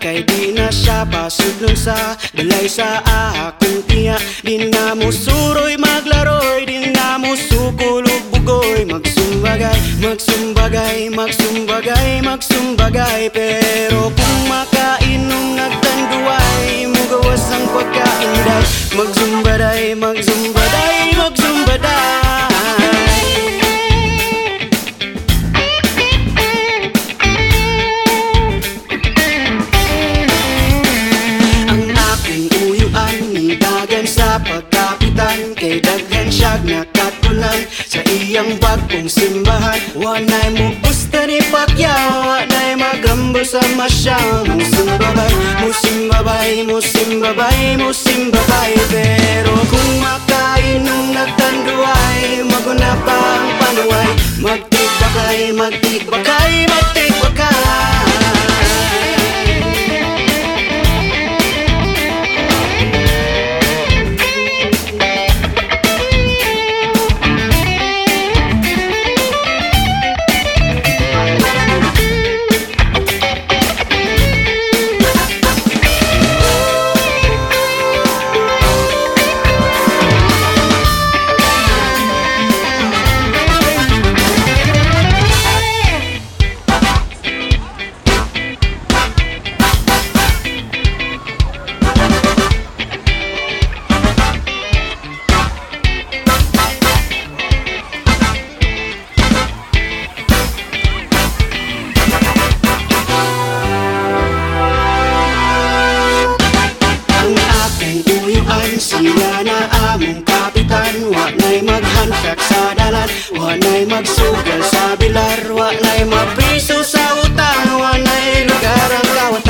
kay di na siya pasudlon sa Dalay sa akong tiya. Di na mo suroy maglaroy Di na mo sukulog bugoy. Magsumbagay, magsumbagay, magsumbagay, magsumbagay. Pero kung makainom nagtanduan sa pagkapitan. Kay daghan siyag nakatulan Sa iyang bagong simbahan. Wanay mo gusto ni Pacquiao Wanay magambol sa masyaw Musimbabay, musimbabay, musimbabay, musimbabay Pero kung makainom nagtanduay Maguna pa ang panuway. Magtigbakay, magtigbakay, magtigbakay Sila na among kapitan Wa na'y maghansak sa dalan Wa na'y magsugal sa bilar Wa na'y mapriso sa utang Wa na'y lugar ang lawan